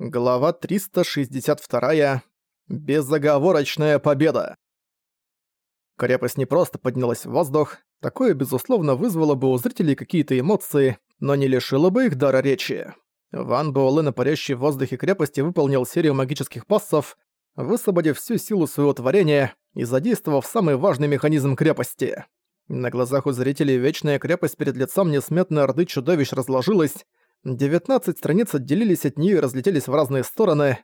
Глава 362. Безоговорочная победа. Крепость не просто поднялась в воздух, такое, безусловно, вызвало бы у зрителей какие-то эмоции, но не лишило бы их дара речи. Ван Буэлэ на парящей в воздухе крепости выполнил серию магических пассов, высвободив всю силу своего творения и задействовав самый важный механизм крепости. На глазах у зрителей Вечная крепость перед лицом несметной орды чудовищ разложилась, 19 страниц отделились от нее и разлетелись в разные стороны.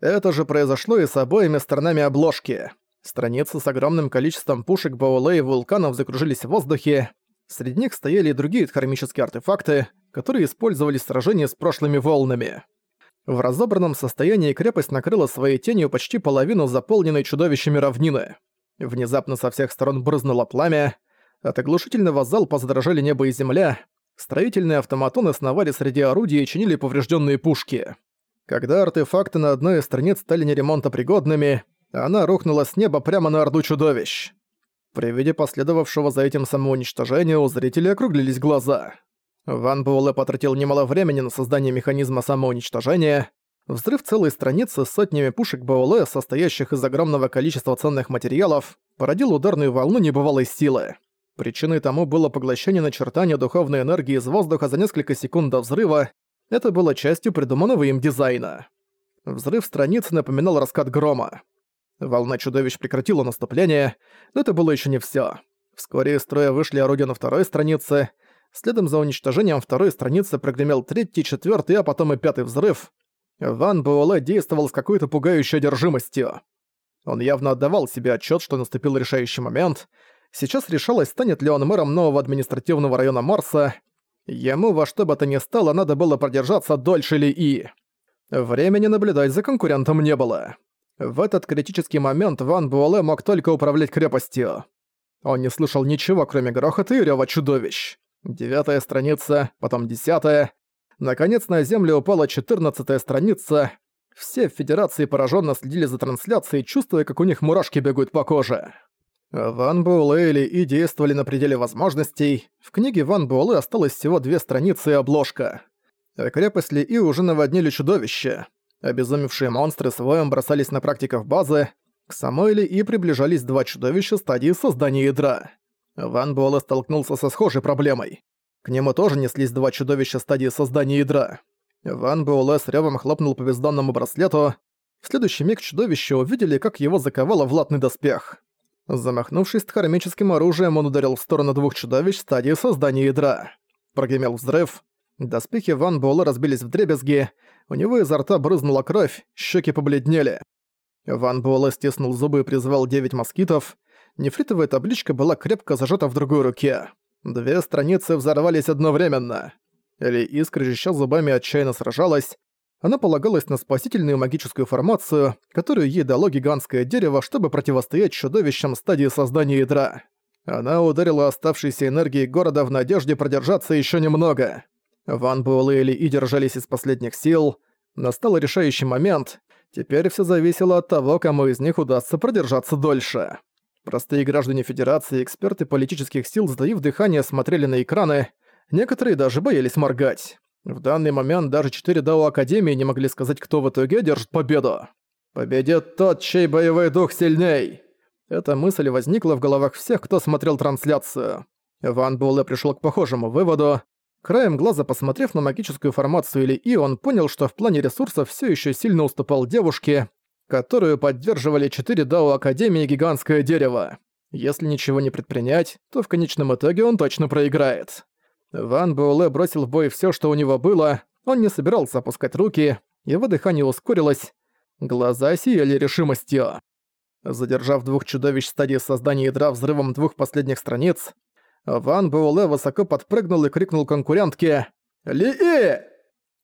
Это же произошло и с обоими сторонами обложки. Страницы с огромным количеством пушек, баулей и вулканов закружились в воздухе. Среди них стояли и другие хромические артефакты, которые использовались в сражении с прошлыми волнами. В разобранном состоянии крепость накрыла своей тенью почти половину заполненной чудовищами равнины. Внезапно со всех сторон брызнуло пламя, от оглушительного залпа задрожали небо и земля, Строительные автоматоны сновали среди орудий и чинили поврежденные пушки. Когда артефакты на одной из страниц стали неремонтопригодными, она рухнула с неба прямо на орду чудовищ. При виде последовавшего за этим самоуничтожения у зрителей округлились глаза. Ван Буэлэ потратил немало времени на создание механизма самоуничтожения. Взрыв целой страницы с сотнями пушек БОЛ, состоящих из огромного количества ценных материалов, породил ударную волну небывалой силы. Причиной тому было поглощение начертания духовной энергии из воздуха за несколько секунд до взрыва. Это было частью придуманного им дизайна. Взрыв страницы напоминал раскат грома. Волна чудовищ прекратила наступление, но это было еще не все. Вскоре из строя вышли орудия на второй странице. Следом за уничтожением второй страницы прогремел третий, четвертый, а потом и пятый взрыв. Ван Буэлэ действовал с какой-то пугающей одержимостью. Он явно отдавал себе отчет, что наступил решающий момент — Сейчас решалось, станет ли он мэром нового административного района Марса. Ему во что бы то ни стало надо было продержаться дольше ли и... Времени наблюдать за конкурентом не было. В этот критический момент Ван Буэлэ мог только управлять крепостью. Он не слышал ничего, кроме грохота и рёва чудовищ. Девятая страница, потом десятая. Наконец на землю упала четырнадцатая страница. Все в Федерации пораженно следили за трансляцией, чувствуя, как у них мурашки бегают по коже. Ван Буэлэ или И действовали на пределе возможностей. В книге Ван Буэлэ осталось всего две страницы и обложка. А крепость Ли И уже наводнили чудовища. Обезумевшие монстры с воем бросались на практиков базы. К самой Ли И приближались два чудовища стадии создания ядра. Ван Буэлэ столкнулся со схожей проблемой. К нему тоже неслись два чудовища стадии создания ядра. Ван Буэлэ с рёвом хлопнул по бездонному браслету. В следующий миг чудовища увидели, как его заковало в латный доспех. Замахнувшись тхаромическим оружием, он ударил в сторону двух чудовищ стадии создания ядра. Прогремел взрыв. Доспехи Ван Буэлла разбились в дребезги, у него изо рта брызнула кровь, щеки побледнели. Ван Буэлла стиснул зубы и призвал девять москитов. Нефритовая табличка была крепко зажата в другой руке. Две страницы взорвались одновременно. Эли Искра, зубами, отчаянно сражалась, она полагалась на спасительную магическую формацию, которую ей дало гигантское дерево, чтобы противостоять чудовищам стадии создания ядра. Она ударила оставшейся энергией города в надежде продержаться еще немного. Ван Буэлэ и держались из последних сил. Настал решающий момент. Теперь все зависело от того, кому из них удастся продержаться дольше. Простые граждане Федерации и эксперты политических сил, сдаив дыхание, смотрели на экраны. Некоторые даже боялись моргать. В данный момент даже четыре Дао Академии не могли сказать, кто в итоге одержит победу. «Победит тот, чей боевой дух сильней!» Эта мысль возникла в головах всех, кто смотрел трансляцию. Ван Буэлэ пришел к похожему выводу. Краем глаза посмотрев на магическую формацию или И, он понял, что в плане ресурсов все еще сильно уступал девушке, которую поддерживали четыре Дао Академии Гигантское Дерево. Если ничего не предпринять, то в конечном итоге он точно проиграет. Ван Буэлэ бросил в бой все, что у него было, он не собирался опускать руки, его дыхание ускорилось, глаза сияли решимостью. Задержав двух чудовищ стадии создания ядра взрывом двух последних страниц, Ван Буэлэ высоко подпрыгнул и крикнул конкурентке «Ли-И!».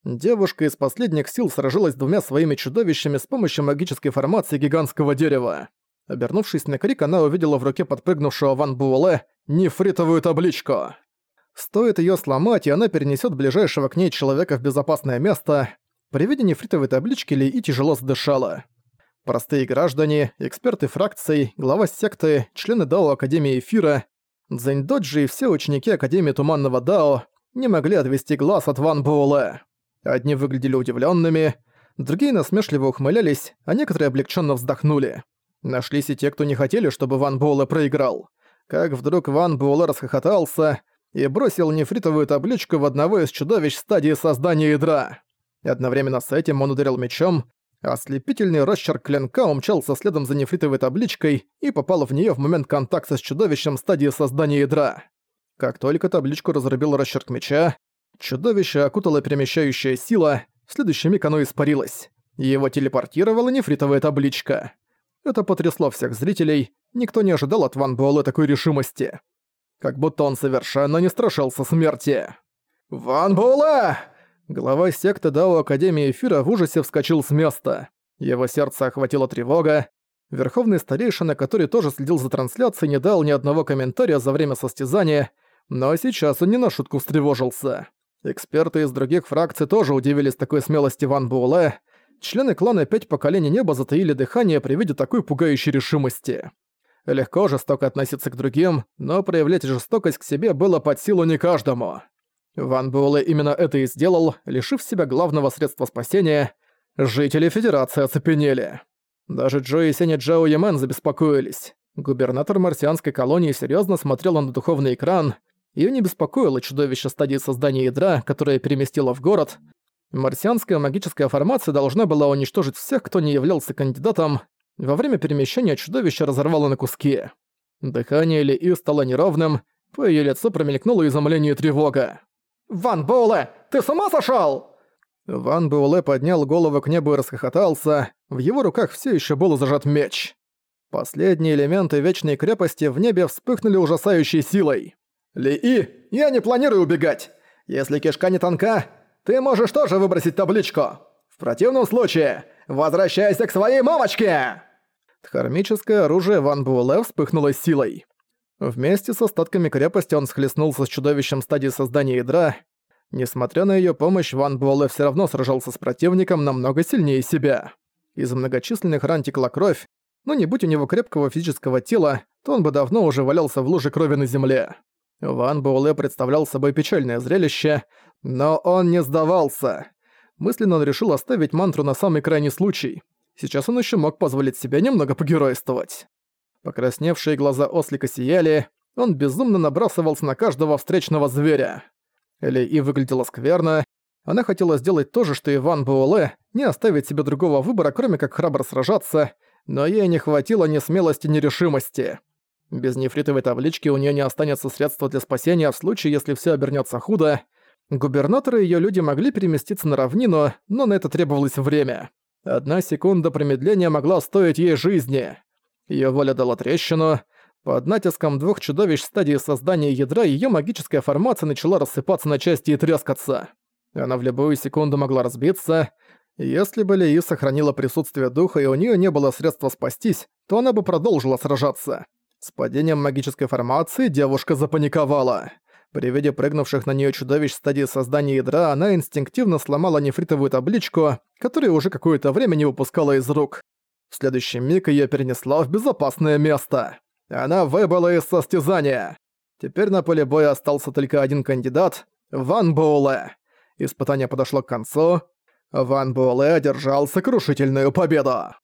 Девушка из последних сил сражалась двумя своими чудовищами с помощью магической формации гигантского дерева. Обернувшись на крик, она увидела в руке подпрыгнувшего Ван Буэлэ нефритовую табличку. Стоит ее сломать, и она перенесет ближайшего к ней человека в безопасное место. При виде нефритовой таблички Ли и тяжело задышала. Простые граждане, эксперты фракций, глава секты, члены Дао Академии Эфира, Цзэньдоджи и все ученики Академии Туманного Дао не могли отвести глаз от Ван Буэлэ. Одни выглядели удивленными, Другие насмешливо ухмылялись, а некоторые облегченно вздохнули. Нашлись и те, кто не хотели, чтобы Ван Буэлэ проиграл. Как вдруг Ван Буэлэ расхохотался и бросил нефритовую табличку в одного из чудовищ стадии создания ядра. Одновременно с этим он ударил мечом, а ослепительный росчерк клинка умчался следом за нефритовой табличкой и попал в нее в момент контакта с чудовищем стадии создания ядра. Как только табличку разрубил росчерк меча, чудовище окутала перемещающая сила, в следующий миг оно испарилось. Его телепортировала нефритовая табличка. Это потрясло всех зрителей, никто не ожидал от Ван Буэлэ такой решимости. Как будто он совершенно не страшился смерти. «Ван Буэлэ!» Глава секты Дао Академии Эфира в ужасе вскочил с места. Его сердце охватила тревога. Верховный старейшина, который тоже следил за трансляцией, не дал ни одного комментария за время состязания, но сейчас он не на шутку встревожился. Эксперты из других фракций тоже удивились такой смелости Ван Буэлэ. Члены клана «Пять поколений неба» затаили дыхание при виде такой пугающей решимости. Легко жестоко относиться к другим, но проявлять жестокость к себе было под силу не каждому. Ван Буэлэ именно это и сделал, лишив себя главного средства спасения. Жители Федерации оцепенели. Даже Джо и Сеня Джао Ямен забеспокоились. Губернатор марсианской колонии серьезно смотрел на духовный экран. Её не беспокоило чудовище стадии создания ядра, которое переместило в город. Марсианская магическая формация должна была уничтожить всех, кто не являлся кандидатом. Во время перемещения чудовище разорвало на куски. Дыхание Ли стало неровным, по её лицу промелькнуло изумление и тревога. «Ван Боуле, ты с ума сошёл?» Ван Боуле поднял голову к небу и расхохотался. В его руках всё ещё был зажат меч. Последние элементы Вечной Крепости в небе вспыхнули ужасающей силой. «Ли-И, я не планирую убегать. Если кишка не тонка, ты можешь тоже выбросить табличку. В противном случае, возвращайся к своей мамочке!» Дхармическое оружие Ван Буэлэ вспыхнуло силой. Вместе с остатками крепости он схлестнулся с чудовищем стадии создания ядра. Несмотря на её помощь, Ван Буэлэ всё равно сражался с противником намного сильнее себя. Из многочисленных ран текла кровь, но не будь у него крепкого физического тела, то он бы давно уже валялся в луже крови на земле. Ван Буэлэ представлял собой печальное зрелище, но он не сдавался. Мысленно он решил оставить мантру на самый крайний случай. Сейчас он ещё мог позволить себе немного погеройствовать. Покрасневшие глаза ослика сияли, он безумно набрасывался на каждого встречного зверя. Ли и выглядела скверно, она хотела сделать то же, что Иван Буэлэ, не оставить себе другого выбора, кроме как храбро сражаться, но ей не хватило ни смелости, ни решимости. Без нефритовой таблички у нее не останется средства для спасения в случае, если все обернется худо. Губернаторы и ее люди могли переместиться на равнину, но на это требовалось время. Одна секунда промедления могла стоить ей жизни. Её воля дала трещину. Под натиском двух чудовищ стадии создания ядра её магическая формация начала рассыпаться на части и трескаться. Она в любую секунду могла разбиться. Если бы Лии сохранила присутствие духа и у неё не было средства спастись, то она бы продолжила сражаться. С падением магической формации девушка запаниковала. При виде прыгнувших на неё чудовищ стадии создания ядра она инстинктивно сломала нефритовую табличку, которую уже какое-то время не выпускала из рук. В следующий миг её перенесла в безопасное место. Она выбыла из состязания. Теперь на поле боя остался только один кандидат — Ван Буэлэ. Испытание подошло к концу. Ван Буэлэ одержал сокрушительную победу.